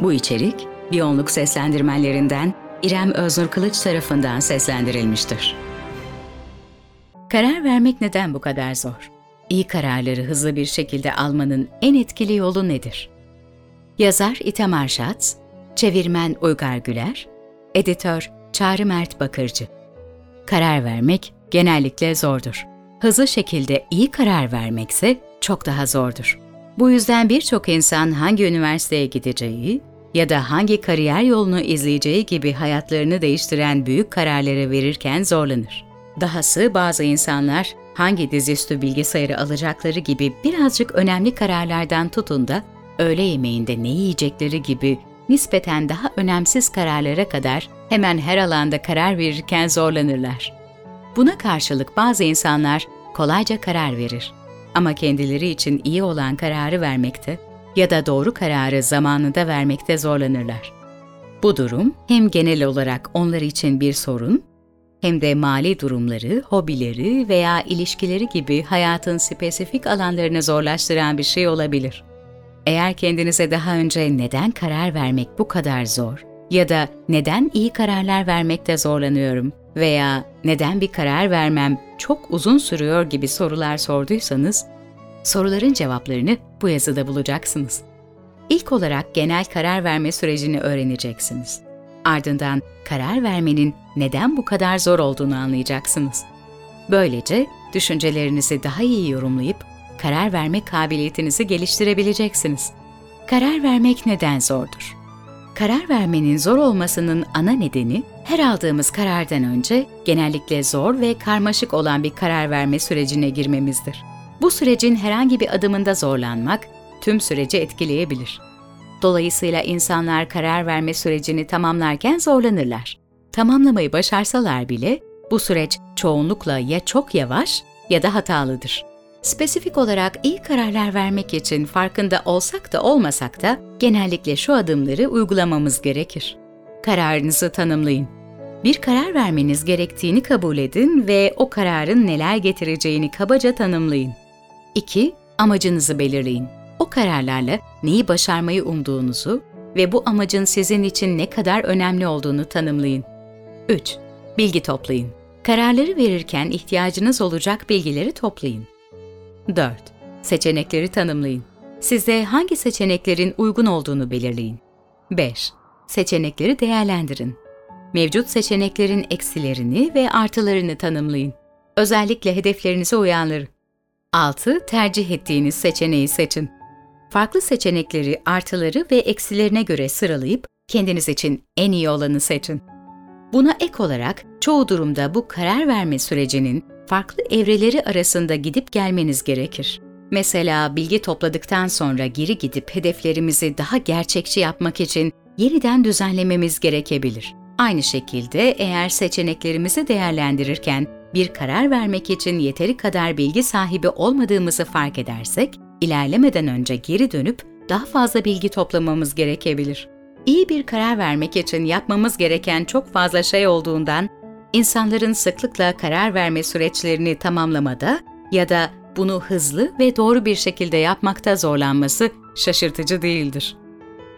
Bu içerik, Biyonluk seslendirmenlerinden İrem Öznur Kılıç tarafından seslendirilmiştir. Karar vermek neden bu kadar zor? İyi kararları hızlı bir şekilde almanın en etkili yolu nedir? Yazar İtamar Şats, çevirmen Uygar Güler, editör Çağrı Mert Bakırcı. Karar vermek genellikle zordur. Hızlı şekilde iyi karar vermekse çok daha zordur. Bu yüzden birçok insan hangi üniversiteye gideceği ya da hangi kariyer yolunu izleyeceği gibi hayatlarını değiştiren büyük kararları verirken zorlanır. Dahası bazı insanlar hangi dizüstü bilgisayarı alacakları gibi birazcık önemli kararlardan tutun da öğle yemeğinde ne yiyecekleri gibi nispeten daha önemsiz kararlara kadar hemen her alanda karar verirken zorlanırlar. Buna karşılık bazı insanlar kolayca karar verir ama kendileri için iyi olan kararı vermekte ya da doğru kararı zamanında vermekte zorlanırlar. Bu durum hem genel olarak onlar için bir sorun hem de mali durumları, hobileri veya ilişkileri gibi hayatın spesifik alanlarını zorlaştıran bir şey olabilir. Eğer kendinize daha önce neden karar vermek bu kadar zor ya da neden iyi kararlar vermekte zorlanıyorum veya neden bir karar vermem çok uzun sürüyor gibi sorular sorduysanız, soruların cevaplarını bu yazıda bulacaksınız. İlk olarak genel karar verme sürecini öğreneceksiniz. Ardından karar vermenin neden bu kadar zor olduğunu anlayacaksınız. Böylece düşüncelerinizi daha iyi yorumlayıp karar verme kabiliyetinizi geliştirebileceksiniz. Karar vermek neden zordur? Karar vermenin zor olmasının ana nedeni her aldığımız karardan önce genellikle zor ve karmaşık olan bir karar verme sürecine girmemizdir. Bu sürecin herhangi bir adımında zorlanmak tüm süreci etkileyebilir. Dolayısıyla insanlar karar verme sürecini tamamlarken zorlanırlar. Tamamlamayı başarsalar bile bu süreç çoğunlukla ya çok yavaş ya da hatalıdır. Spesifik olarak iyi kararlar vermek için farkında olsak da olmasak da genellikle şu adımları uygulamamız gerekir. Kararınızı tanımlayın. Bir karar vermeniz gerektiğini kabul edin ve o kararın neler getireceğini kabaca tanımlayın. 2. Amacınızı belirleyin. O kararlarla neyi başarmayı umduğunuzu ve bu amacın sizin için ne kadar önemli olduğunu tanımlayın. 3. Bilgi toplayın. Kararları verirken ihtiyacınız olacak bilgileri toplayın. 4. Seçenekleri tanımlayın. Size hangi seçeneklerin uygun olduğunu belirleyin. 5. Seçenekleri değerlendirin. Mevcut seçeneklerin eksilerini ve artılarını tanımlayın. Özellikle hedeflerinize uyanları. 6. Tercih ettiğiniz seçeneği seçin. Farklı seçenekleri, artıları ve eksilerine göre sıralayıp kendiniz için en iyi olanı seçin. Buna ek olarak çoğu durumda bu karar verme sürecinin farklı evreleri arasında gidip gelmeniz gerekir. Mesela bilgi topladıktan sonra geri gidip hedeflerimizi daha gerçekçi yapmak için yeniden düzenlememiz gerekebilir. Aynı şekilde eğer seçeneklerimizi değerlendirirken bir karar vermek için yeteri kadar bilgi sahibi olmadığımızı fark edersek, ilerlemeden önce geri dönüp daha fazla bilgi toplamamız gerekebilir. İyi bir karar vermek için yapmamız gereken çok fazla şey olduğundan insanların sıklıkla karar verme süreçlerini tamamlamada ya da bunu hızlı ve doğru bir şekilde yapmakta zorlanması şaşırtıcı değildir.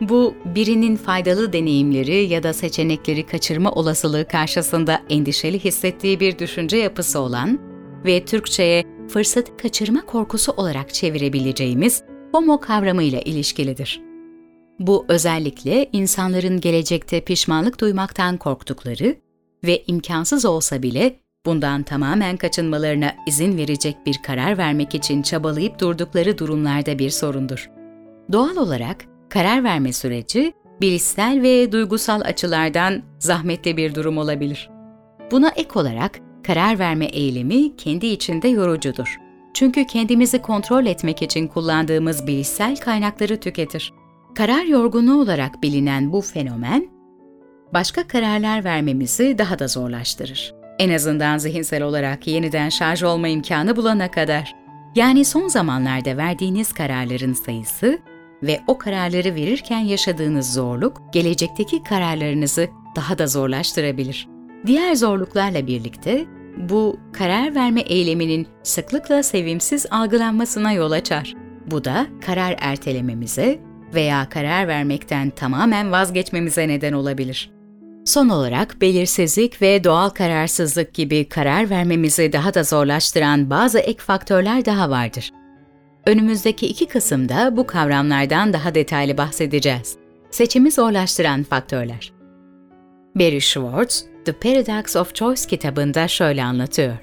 Bu, birinin faydalı deneyimleri ya da seçenekleri kaçırma olasılığı karşısında endişeli hissettiği bir düşünce yapısı olan ve Türkçe'ye fırsat kaçırma korkusu olarak çevirebileceğimiz FOMO kavramıyla ilişkilidir. Bu özellikle insanların gelecekte pişmanlık duymaktan korktukları ve imkansız olsa bile bundan tamamen kaçınmalarına izin verecek bir karar vermek için çabalayıp durdukları durumlarda bir sorundur. Doğal olarak karar verme süreci bilişsel ve duygusal açılardan zahmetli bir durum olabilir. Buna ek olarak karar verme eylemi kendi içinde yorucudur. Çünkü kendimizi kontrol etmek için kullandığımız bilişsel kaynakları tüketir. Karar yorgunluğu olarak bilinen bu fenomen, başka kararlar vermemizi daha da zorlaştırır. En azından zihinsel olarak yeniden şarj olma imkanı bulana kadar. Yani son zamanlarda verdiğiniz kararların sayısı ve o kararları verirken yaşadığınız zorluk, gelecekteki kararlarınızı daha da zorlaştırabilir. Diğer zorluklarla birlikte bu karar verme eyleminin sıklıkla sevimsiz algılanmasına yol açar. Bu da karar ertelememize, veya karar vermekten tamamen vazgeçmemize neden olabilir. Son olarak belirsizlik ve doğal kararsızlık gibi karar vermemizi daha da zorlaştıran bazı ek faktörler daha vardır. Önümüzdeki iki kısımda bu kavramlardan daha detaylı bahsedeceğiz. Seçimi zorlaştıran faktörler. Barry Schwartz, The Paradox of Choice kitabında şöyle anlatıyor.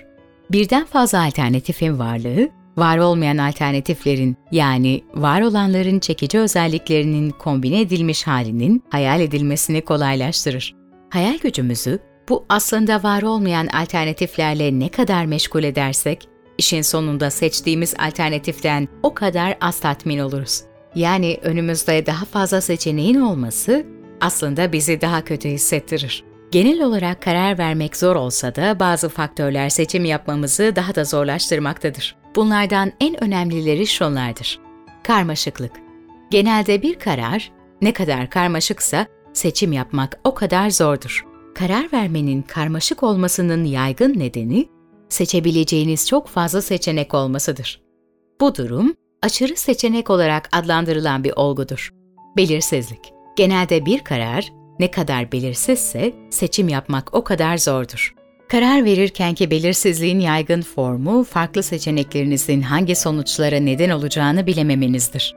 Birden fazla alternatifin varlığı, var olmayan alternatiflerin yani var olanların çekici özelliklerinin kombine edilmiş halinin hayal edilmesini kolaylaştırır. Hayal gücümüzü bu aslında var olmayan alternatiflerle ne kadar meşgul edersek, işin sonunda seçtiğimiz alternatiften o kadar az tatmin oluruz. Yani önümüzde daha fazla seçeneğin olması aslında bizi daha kötü hissettirir. Genel olarak karar vermek zor olsa da bazı faktörler seçim yapmamızı daha da zorlaştırmaktadır. Bunlardan en önemlileri şunlardır. Karmaşıklık. Genelde bir karar ne kadar karmaşıksa seçim yapmak o kadar zordur. Karar vermenin karmaşık olmasının yaygın nedeni seçebileceğiniz çok fazla seçenek olmasıdır. Bu durum aşırı seçenek olarak adlandırılan bir olgudur. Belirsizlik. Genelde bir karar ne kadar belirsizse seçim yapmak o kadar zordur. Karar verirkenki belirsizliğin yaygın formu, farklı seçeneklerinizin hangi sonuçlara neden olacağını bilememenizdir.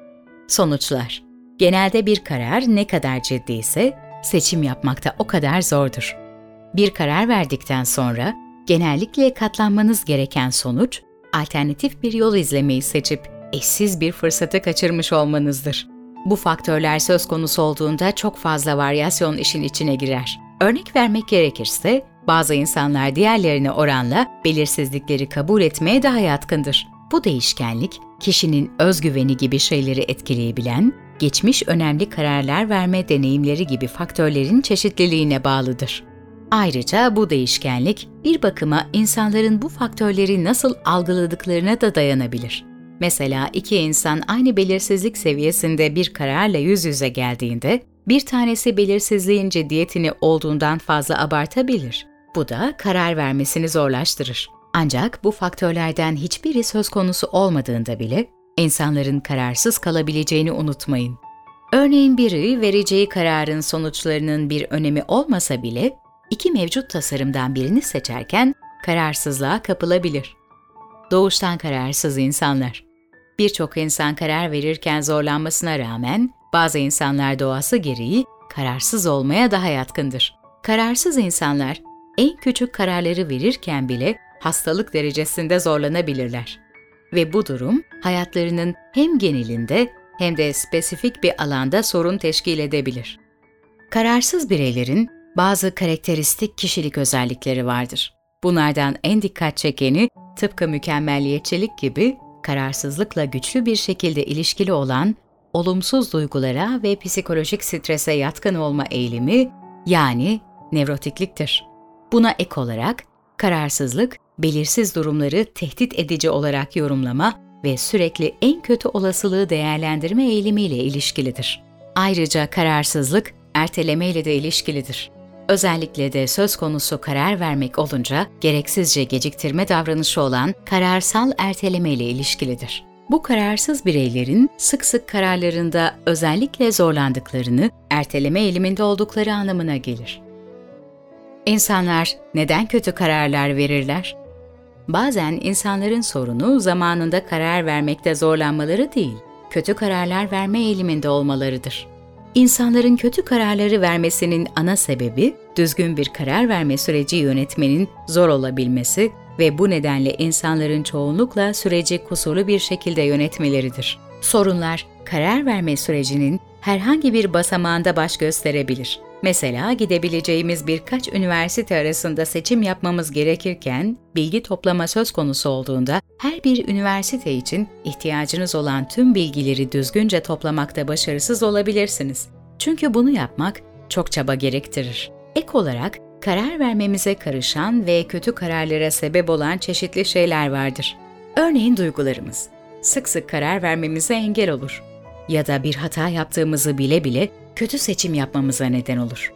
Sonuçlar Genelde bir karar ne kadar ciddi ise seçim yapmakta o kadar zordur. Bir karar verdikten sonra genellikle katlanmanız gereken sonuç, alternatif bir yol izlemeyi seçip eşsiz bir fırsatı kaçırmış olmanızdır. Bu faktörler söz konusu olduğunda çok fazla varyasyon işin içine girer. Örnek vermek gerekirse, bazı insanlar diğerlerine oranla belirsizlikleri kabul etmeye daha yatkındır. Bu değişkenlik, kişinin özgüveni gibi şeyleri etkileyebilen, geçmiş önemli kararlar verme deneyimleri gibi faktörlerin çeşitliliğine bağlıdır. Ayrıca bu değişkenlik bir bakıma insanların bu faktörleri nasıl algıladıklarına da dayanabilir. Mesela iki insan aynı belirsizlik seviyesinde bir kararla yüz yüze geldiğinde, bir tanesi belirsizliğin ciddiyetini olduğundan fazla abartabilir. Bu da karar vermesini zorlaştırır. Ancak bu faktörlerden hiçbiri söz konusu olmadığında bile insanların kararsız kalabileceğini unutmayın. Örneğin biri vereceği kararın sonuçlarının bir önemi olmasa bile iki mevcut tasarımdan birini seçerken kararsızlığa kapılabilir. Doğuştan kararsız insanlar. Birçok insan karar verirken zorlanmasına rağmen bazı insanlar doğası gereği kararsız olmaya daha yatkındır. Kararsız insanlar en küçük kararları verirken bile hastalık derecesinde zorlanabilirler. Ve bu durum hayatlarının hem genelinde hem de spesifik bir alanda sorun teşkil edebilir. Kararsız bireylerin bazı karakteristik kişilik özellikleri vardır. Bunlardan en dikkat çekeni tıpkı mükemmelliyetçilik gibi kararsızlıkla güçlü bir şekilde ilişkili olan olumsuz duygulara ve psikolojik strese yatkın olma eğilimi yani nevrotikliktir. Buna ek olarak kararsızlık, belirsiz durumları tehdit edici olarak yorumlama ve sürekli en kötü olasılığı değerlendirme eğilimiyle ilişkilidir. Ayrıca kararsızlık, erteleme ile de ilişkilidir. Özellikle de söz konusu karar vermek olunca gereksizce geciktirme davranışı olan kararsal erteleme ile ilişkilidir. Bu kararsız bireylerin sık sık kararlarında özellikle zorlandıklarını, erteleme eğiliminde oldukları anlamına gelir. İnsanlar neden kötü kararlar verirler? Bazen insanların sorunu zamanında karar vermekte zorlanmaları değil, kötü kararlar verme eğiliminde olmalarıdır. İnsanların kötü kararları vermesinin ana sebebi, düzgün bir karar verme süreci yönetmenin zor olabilmesi ve bu nedenle insanların çoğunlukla süreci kusurlu bir şekilde yönetmeleridir. Sorunlar, karar verme sürecinin herhangi bir basamağında baş gösterebilir. Mesela gidebileceğimiz birkaç üniversite arasında seçim yapmamız gerekirken, bilgi toplama söz konusu olduğunda her bir üniversite için ihtiyacınız olan tüm bilgileri düzgünce toplamakta başarısız olabilirsiniz. Çünkü bunu yapmak çok çaba gerektirir. Ek olarak karar vermemize karışan ve kötü kararlara sebep olan çeşitli şeyler vardır. Örneğin duygularımız. Sık sık karar vermemize engel olur. Ya da bir hata yaptığımızı bile bile kötü seçim yapmamıza neden olur.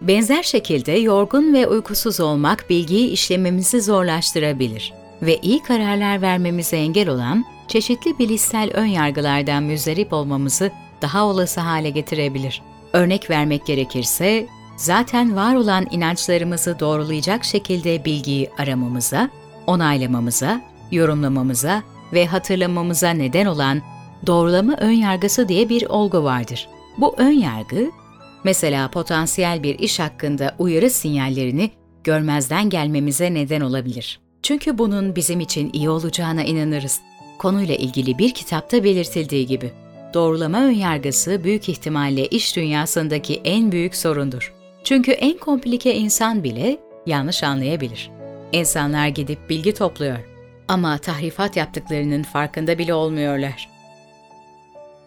Benzer şekilde yorgun ve uykusuz olmak bilgiyi işlememizi zorlaştırabilir ve iyi kararlar vermemize engel olan çeşitli bilişsel ön yargılardan müzdarip olmamızı daha olası hale getirebilir. Örnek vermek gerekirse, zaten var olan inançlarımızı doğrulayacak şekilde bilgiyi aramamıza, onaylamamıza, yorumlamamıza ve hatırlamamıza neden olan doğrulama önyargısı diye bir olgu vardır. Bu önyargı, mesela potansiyel bir iş hakkında uyarı sinyallerini görmezden gelmemize neden olabilir. Çünkü bunun bizim için iyi olacağına inanırız. Konuyla ilgili bir kitapta belirtildiği gibi. Doğrulama önyargısı büyük ihtimalle iş dünyasındaki en büyük sorundur. Çünkü en komplike insan bile yanlış anlayabilir. İnsanlar gidip bilgi topluyor ama tahrifat yaptıklarının farkında bile olmuyorlar.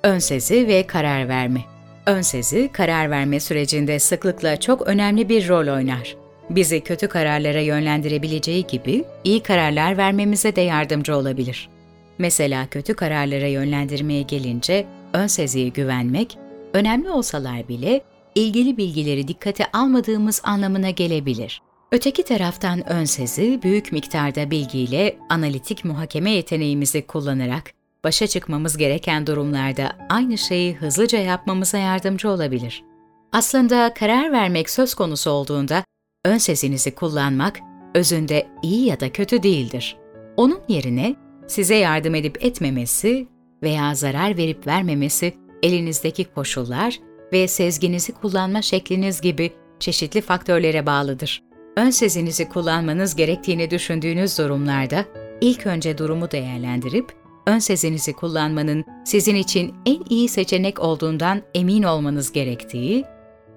Önsezi ve karar verme. Önsezi, karar verme sürecinde sıklıkla çok önemli bir rol oynar. Bizi kötü kararlara yönlendirebileceği gibi iyi kararlar vermemize de yardımcı olabilir. Mesela kötü kararlara yönlendirmeye gelince ön seziye güvenmek, önemli olsalar bile ilgili bilgileri dikkate almadığımız anlamına gelebilir. Öteki taraftan ön sezi, büyük miktarda bilgiyle analitik muhakeme yeteneğimizi kullanarak başa çıkmamız gereken durumlarda aynı şeyi hızlıca yapmamıza yardımcı olabilir. Aslında karar vermek söz konusu olduğunda ön sesinizi kullanmak özünde iyi ya da kötü değildir. Onun yerine size yardım edip etmemesi veya zarar verip vermemesi elinizdeki koşullar ve sezginizi kullanma şekliniz gibi çeşitli faktörlere bağlıdır. Ön sezinizi kullanmanız gerektiğini düşündüğünüz durumlarda ilk önce durumu değerlendirip ön sezinizi kullanmanın sizin için en iyi seçenek olduğundan emin olmanız gerektiği,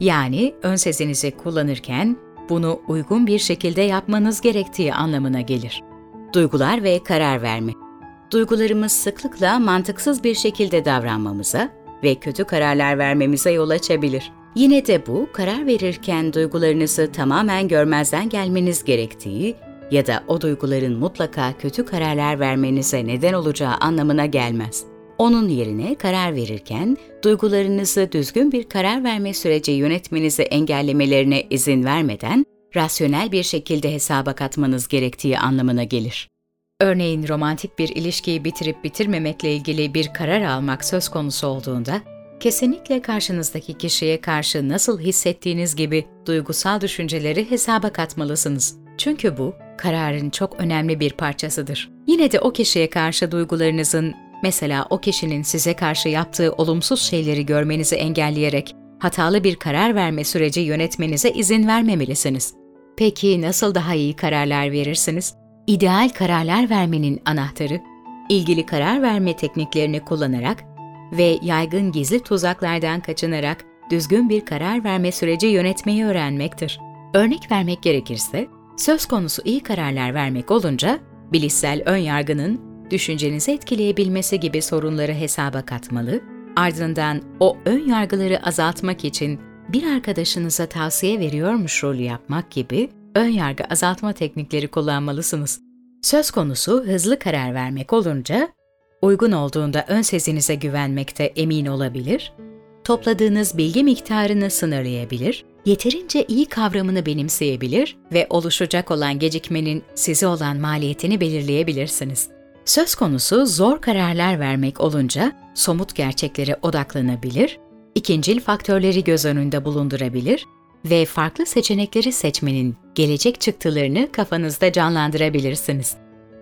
yani ön sezinizi kullanırken bunu uygun bir şekilde yapmanız gerektiği anlamına gelir. Duygular ve karar verme. Duygularımız sıklıkla mantıksız bir şekilde davranmamıza ve kötü kararlar vermemize yol açabilir. Yine de bu, karar verirken duygularınızı tamamen görmezden gelmeniz gerektiği ya da o duyguların mutlaka kötü kararlar vermenize neden olacağı anlamına gelmez. Onun yerine karar verirken duygularınızı düzgün bir karar verme süreci yönetmenizi engellemelerine izin vermeden rasyonel bir şekilde hesaba katmanız gerektiği anlamına gelir. Örneğin romantik bir ilişkiyi bitirip bitirmemekle ilgili bir karar almak söz konusu olduğunda, kesinlikle karşınızdaki kişiye karşı nasıl hissettiğiniz gibi duygusal düşünceleri hesaba katmalısınız. Çünkü bu, kararın çok önemli bir parçasıdır. Yine de o kişiye karşı duygularınızın, mesela o kişinin size karşı yaptığı olumsuz şeyleri görmenizi engelleyerek hatalı bir karar verme süreci yönetmenize izin vermemelisiniz. Peki nasıl daha iyi kararlar verirsiniz? İdeal kararlar vermenin anahtarı, ilgili karar verme tekniklerini kullanarak ve yaygın gizli tuzaklardan kaçınarak düzgün bir karar verme süreci yönetmeyi öğrenmektir. Örnek vermek gerekirse, söz konusu iyi kararlar vermek olunca, bilişsel ön yargının düşüncenizi etkileyebilmesi gibi sorunları hesaba katmalı, ardından o ön yargıları azaltmak için bir arkadaşınıza tavsiye veriyormuş rolü yapmak gibi ön yargı azaltma teknikleri kullanmalısınız. Söz konusu hızlı karar vermek olunca, uygun olduğunda ön sezinize güvenmekte emin olabilir, topladığınız bilgi miktarını sınırlayabilir, yeterince iyi kavramını benimseyebilir ve oluşacak olan gecikmenin size olan maliyetini belirleyebilirsiniz. Söz konusu zor kararlar vermek olunca somut gerçeklere odaklanabilir, ikincil faktörleri göz önünde bulundurabilir ve farklı seçenekleri seçmenin gelecek çıktılarını kafanızda canlandırabilirsiniz.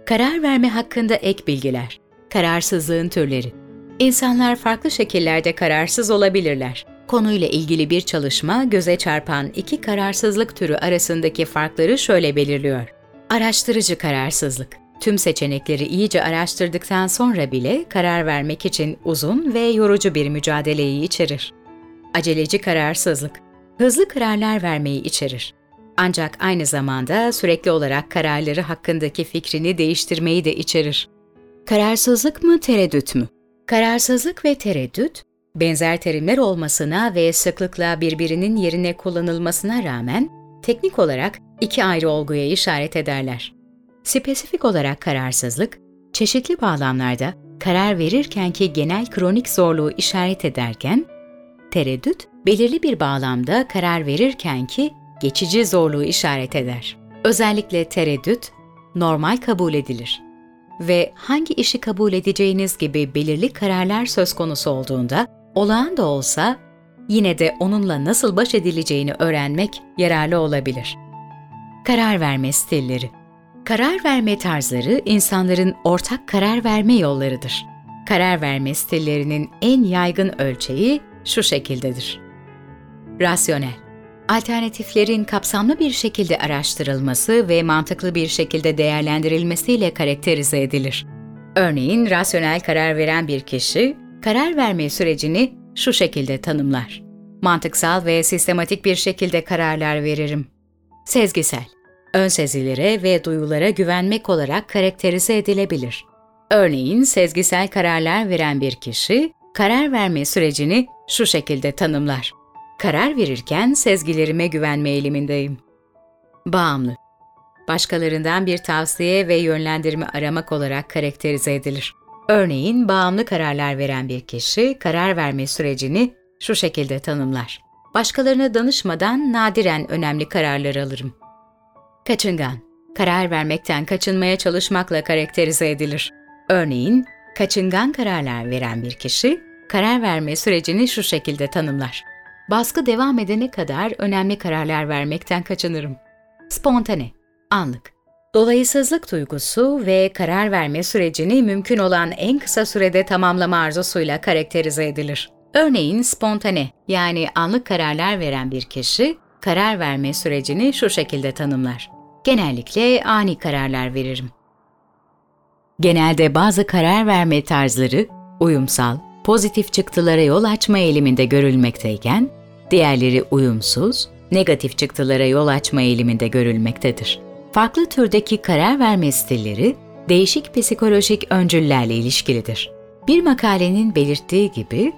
Karar verme hakkında ek bilgiler. Kararsızlığın türleri. İnsanlar farklı şekillerde kararsız olabilirler. Konuyla ilgili bir çalışma göze çarpan iki kararsızlık türü arasındaki farkları şöyle belirliyor. Araştırıcı kararsızlık. Tüm seçenekleri iyice araştırdıktan sonra bile karar vermek için uzun ve yorucu bir mücadeleyi içerir. Aceleci kararsızlık hızlı kararlar vermeyi içerir. Ancak aynı zamanda sürekli olarak kararları hakkındaki fikrini değiştirmeyi de içerir. Kararsızlık mı, tereddüt mü? Kararsızlık ve tereddüt, benzer terimler olmasına ve sıklıkla birbirinin yerine kullanılmasına rağmen teknik olarak iki ayrı olguya işaret ederler. Spesifik olarak kararsızlık, çeşitli bağlamlarda karar verirkenki genel kronik zorluğu işaret ederken, tereddüt, belirli bir bağlamda karar verirken ki geçici zorluğu işaret eder. Özellikle tereddüt normal kabul edilir ve hangi işi kabul edeceğiniz gibi belirli kararlar söz konusu olduğunda olağan da olsa yine de onunla nasıl baş edileceğini öğrenmek yararlı olabilir. Karar verme stilleri Karar verme tarzları insanların ortak karar verme yollarıdır. Karar verme stillerinin en yaygın ölçeği şu şekildedir. Rasyonel Alternatiflerin kapsamlı bir şekilde araştırılması ve mantıklı bir şekilde değerlendirilmesiyle karakterize edilir. Örneğin rasyonel karar veren bir kişi, karar verme sürecini şu şekilde tanımlar. Mantıksal ve sistematik bir şekilde kararlar veririm. Sezgisel, ön sezilere ve duyulara güvenmek olarak karakterize edilebilir. Örneğin sezgisel kararlar veren bir kişi, karar verme sürecini şu şekilde tanımlar. Karar verirken sezgilerime güvenme eğilimindeyim. Bağımlı. Başkalarından bir tavsiye ve yönlendirme aramak olarak karakterize edilir. Örneğin bağımlı kararlar veren bir kişi karar verme sürecini şu şekilde tanımlar. Başkalarına danışmadan nadiren önemli kararlar alırım. Kaçıngan, karar vermekten kaçınmaya çalışmakla karakterize edilir. Örneğin, kaçıngan kararlar veren bir kişi, karar verme sürecini şu şekilde tanımlar. Baskı devam edene kadar önemli kararlar vermekten kaçınırım. Spontane, anlık. Dolayısızlık duygusu ve karar verme sürecini mümkün olan en kısa sürede tamamlama arzusuyla karakterize edilir. Örneğin spontane yani anlık kararlar veren bir kişi, karar verme sürecini şu şekilde tanımlar. Genellikle ani kararlar veririm. Genelde bazı karar verme tarzları uyumsal, pozitif çıktılara yol açma eğiliminde görülmekteyken, diğerleri uyumsuz, negatif çıktılara yol açma eğiliminde görülmektedir. Farklı türdeki karar verme stilleri değişik psikolojik öncüllerle ilişkilidir. Bir makalenin belirttiği gibi,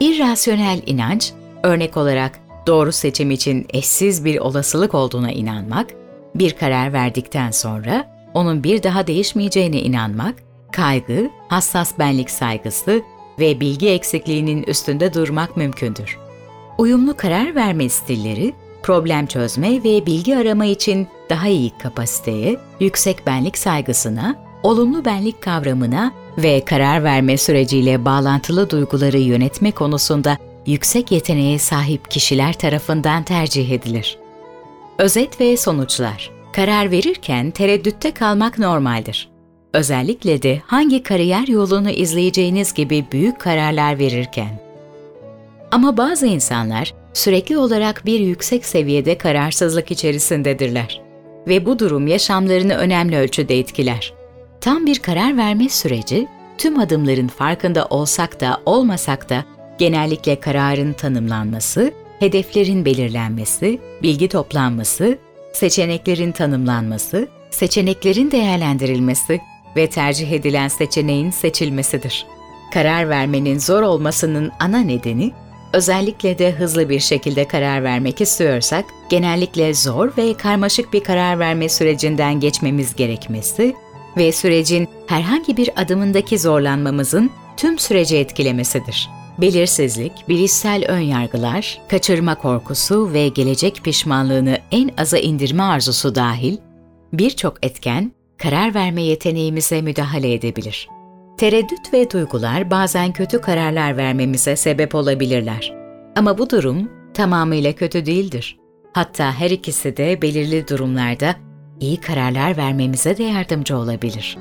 irrasyonel inanç, örnek olarak doğru seçim için eşsiz bir olasılık olduğuna inanmak, bir karar verdikten sonra onun bir daha değişmeyeceğine inanmak, kaygı, hassas benlik saygısı ve bilgi eksikliğinin üstünde durmak mümkündür. Uyumlu karar verme stilleri, problem çözme ve bilgi arama için daha iyi kapasiteye, yüksek benlik saygısına, olumlu benlik kavramına ve karar verme süreciyle bağlantılı duyguları yönetme konusunda yüksek yeteneğe sahip kişiler tarafından tercih edilir. Özet ve sonuçlar Karar verirken tereddütte kalmak normaldir. Özellikle de hangi kariyer yolunu izleyeceğiniz gibi büyük kararlar verirken. Ama bazı insanlar sürekli olarak bir yüksek seviyede kararsızlık içerisindedirler ve bu durum yaşamlarını önemli ölçüde etkiler. Tam bir karar verme süreci, tüm adımların farkında olsak da olmasak da genellikle kararın tanımlanması, hedeflerin belirlenmesi, bilgi toplanması, seçeneklerin tanımlanması, seçeneklerin değerlendirilmesi ve tercih edilen seçeneğin seçilmesidir. Karar vermenin zor olmasının ana nedeni, özellikle de hızlı bir şekilde karar vermek istiyorsak, genellikle zor ve karmaşık bir karar verme sürecinden geçmemiz gerekmesi ve sürecin herhangi bir adımındaki zorlanmamızın tüm süreci etkilemesidir. Belirsizlik, bilişsel önyargılar, kaçırma korkusu ve gelecek pişmanlığını en aza indirme arzusu dahil birçok etken karar verme yeteneğimize müdahale edebilir. Tereddüt ve duygular bazen kötü kararlar vermemize sebep olabilirler. Ama bu durum tamamıyla kötü değildir. Hatta her ikisi de belirli durumlarda iyi kararlar vermemize de yardımcı olabilir.